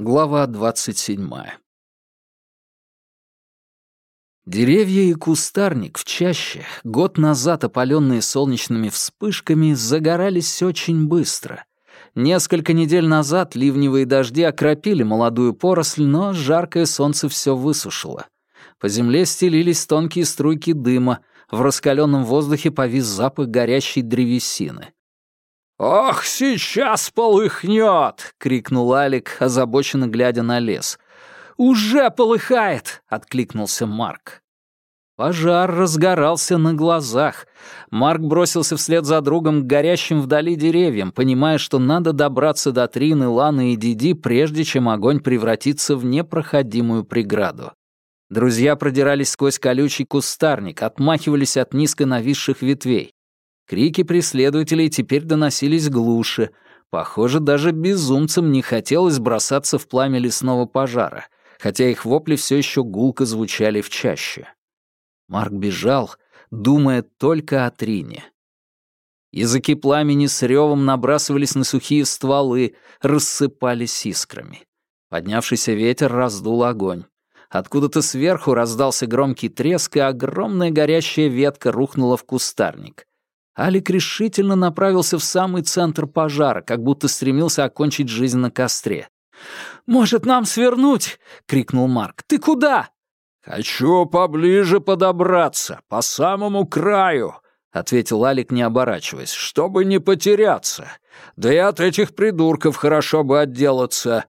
Глава 27. Деревья и кустарник в чаще, год назад опаленные солнечными вспышками, загорались очень быстро. Несколько недель назад ливневые дожди окропили молодую поросль, но жаркое солнце все высушило. По земле стелились тонкие струйки дыма, в раскаленном воздухе повис запах горящей древесины. «Ох, сейчас полыхнет!» — крикнул Алик, озабоченно глядя на лес. «Уже полыхает!» — откликнулся Марк. Пожар разгорался на глазах. Марк бросился вслед за другом к горящим вдали деревьям, понимая, что надо добраться до Трины, Ланы и Диди, прежде чем огонь превратится в непроходимую преграду. Друзья продирались сквозь колючий кустарник, отмахивались от низко нависших ветвей. Крики преследователей теперь доносились глуше. Похоже, даже безумцам не хотелось бросаться в пламя лесного пожара, хотя их вопли все еще гулко звучали в чаще. Марк бежал, думая только о Трине. Языки пламени с ревом набрасывались на сухие стволы, рассыпались искрами. Поднявшийся ветер раздул огонь. Откуда-то сверху раздался громкий треск, и огромная горящая ветка рухнула в кустарник. Алик решительно направился в самый центр пожара, как будто стремился окончить жизнь на костре. «Может, нам свернуть?» — крикнул Марк. «Ты куда?» «Хочу поближе подобраться, по самому краю», — ответил Алик, не оборачиваясь, — «чтобы не потеряться. Да и от этих придурков хорошо бы отделаться».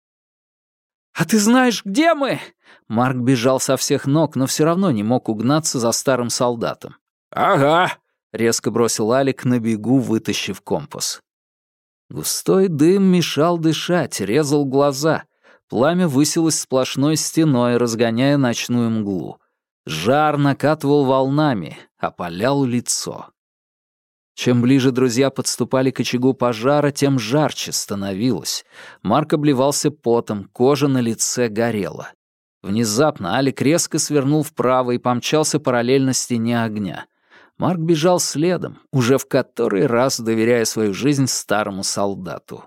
«А ты знаешь, где мы?» Марк бежал со всех ног, но все равно не мог угнаться за старым солдатом. «Ага, — резко бросил Алик на бегу, вытащив компас. Густой дым мешал дышать, резал глаза. Пламя высилось сплошной стеной, разгоняя ночную мглу. Жар накатывал волнами, опалял лицо. Чем ближе друзья подступали к очагу пожара, тем жарче становилось. Марк обливался потом, кожа на лице горела. Внезапно Алик резко свернул вправо и помчался параллельно стене огня — Марк бежал следом, уже в который раз доверяя свою жизнь старому солдату.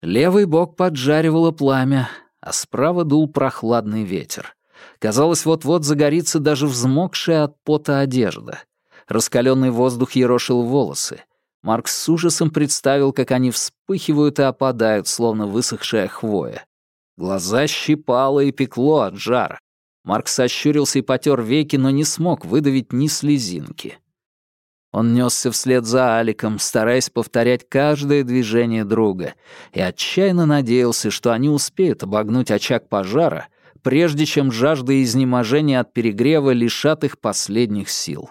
Левый бок поджаривало пламя, а справа дул прохладный ветер. Казалось, вот-вот загорится даже взмокшая от пота одежда. Раскаленный воздух ерошил волосы. Марк с ужасом представил, как они вспыхивают и опадают, словно высохшая хвоя. Глаза щипало и пекло от жара. Марк сощурился и потер веки, но не смог выдавить ни слезинки. Он несся вслед за Аликом, стараясь повторять каждое движение друга, и отчаянно надеялся, что они успеют обогнуть очаг пожара, прежде чем жажда и изнеможение от перегрева лишат их последних сил.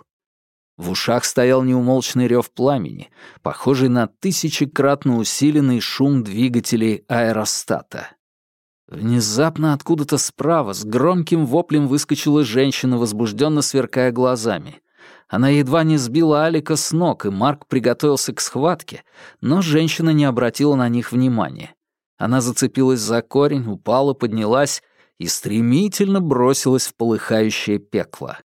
В ушах стоял неумолчный рев пламени, похожий на тысячекратно усиленный шум двигателей аэростата. Внезапно откуда-то справа с громким воплем выскочила женщина, возбужденно сверкая глазами. Она едва не сбила Алика с ног, и Марк приготовился к схватке, но женщина не обратила на них внимания. Она зацепилась за корень, упала, поднялась и стремительно бросилась в полыхающее пекло.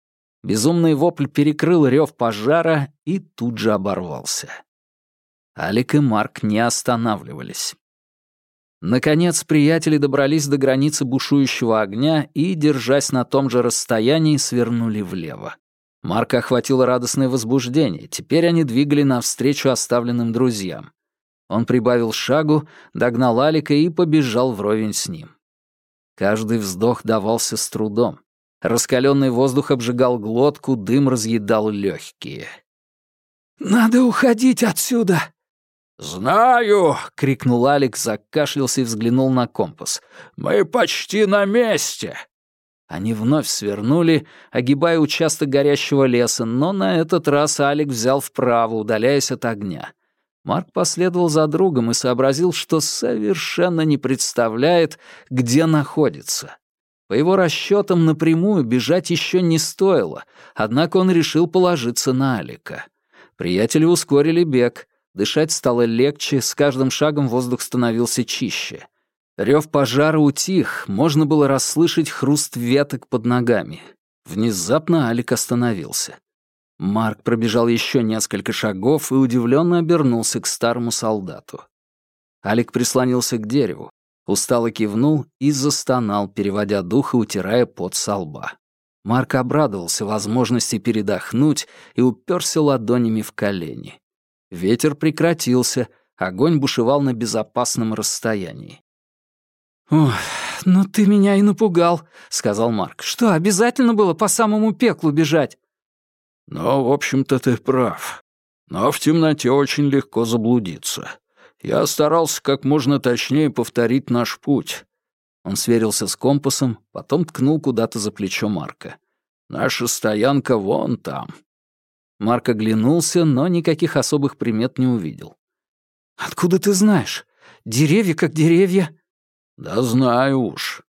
Безумный вопль перекрыл рев пожара и тут же оборвался. Алик и Марк не останавливались. Наконец, приятели добрались до границы бушующего огня и, держась на том же расстоянии, свернули влево. Марка охватило радостное возбуждение. Теперь они двигали навстречу оставленным друзьям. Он прибавил шагу, догнал Алика и побежал вровень с ним. Каждый вздох давался с трудом. Раскаленный воздух обжигал глотку, дым разъедал легкие. «Надо уходить отсюда!» «Знаю!» — крикнул Алекс, закашлялся и взглянул на компас. «Мы почти на месте!» Они вновь свернули, огибая участок горящего леса, но на этот раз Алик взял вправо, удаляясь от огня. Марк последовал за другом и сообразил, что совершенно не представляет, где находится. По его расчетам, напрямую бежать еще не стоило, однако он решил положиться на Алика. Приятели ускорили бег — Дышать стало легче, с каждым шагом воздух становился чище. Рев пожара утих, можно было расслышать хруст веток под ногами. Внезапно Алик остановился. Марк пробежал еще несколько шагов и удивленно обернулся к старому солдату. Алик прислонился к дереву. Устало кивнул и застонал, переводя дух и утирая пот со лба. Марк обрадовался возможности передохнуть и уперся ладонями в колени. Ветер прекратился, огонь бушевал на безопасном расстоянии. «Ох, ну ты меня и напугал», — сказал Марк. «Что, обязательно было по самому пеклу бежать?» «Ну, в общем-то, ты прав. Но в темноте очень легко заблудиться. Я старался как можно точнее повторить наш путь. Он сверился с компасом, потом ткнул куда-то за плечо Марка. «Наша стоянка вон там». Марк оглянулся, но никаких особых примет не увидел. «Откуда ты знаешь? Деревья как деревья?» «Да знаю уж».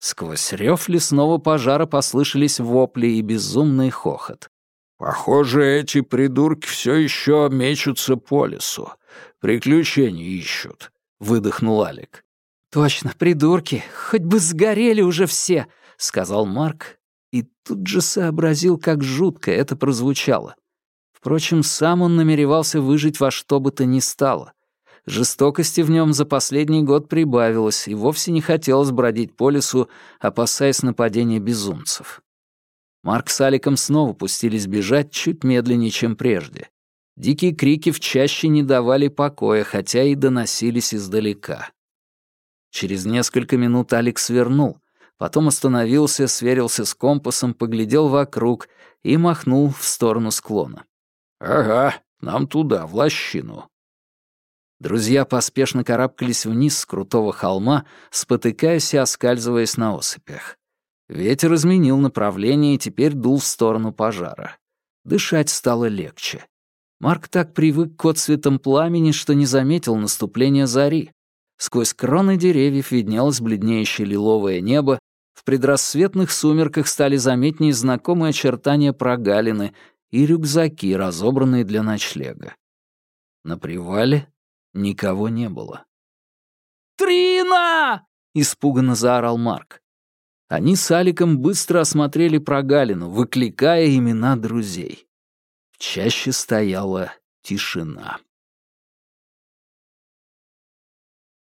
Сквозь рев лесного пожара послышались вопли и безумный хохот. «Похоже, эти придурки все еще мечутся по лесу. Приключения ищут», — выдохнул Алик. «Точно, придурки, хоть бы сгорели уже все», — сказал Марк, и тут же сообразил, как жутко это прозвучало. Впрочем, сам он намеревался выжить во что бы то ни стало. Жестокости в нем за последний год прибавилось, и вовсе не хотелось бродить по лесу, опасаясь нападения безумцев. Марк с Аликом снова пустились бежать чуть медленнее, чем прежде. Дикие крики в чаще не давали покоя, хотя и доносились издалека. Через несколько минут Алекс свернул, потом остановился, сверился с компасом, поглядел вокруг и махнул в сторону склона. «Ага, нам туда, в лощину». Друзья поспешно карабкались вниз с крутого холма, спотыкаясь и оскальзываясь на осыпях. Ветер изменил направление и теперь дул в сторону пожара. Дышать стало легче. Марк так привык к отцветам пламени, что не заметил наступления зари. Сквозь кроны деревьев виднелось бледнеющее лиловое небо, в предрассветных сумерках стали заметнее знакомые очертания прогалины и рюкзаки, разобранные для ночлега. На привале никого не было. «Трина!» — испуганно заорал Марк. Они с Аликом быстро осмотрели прогалину, выкликая имена друзей. В чаще стояла тишина.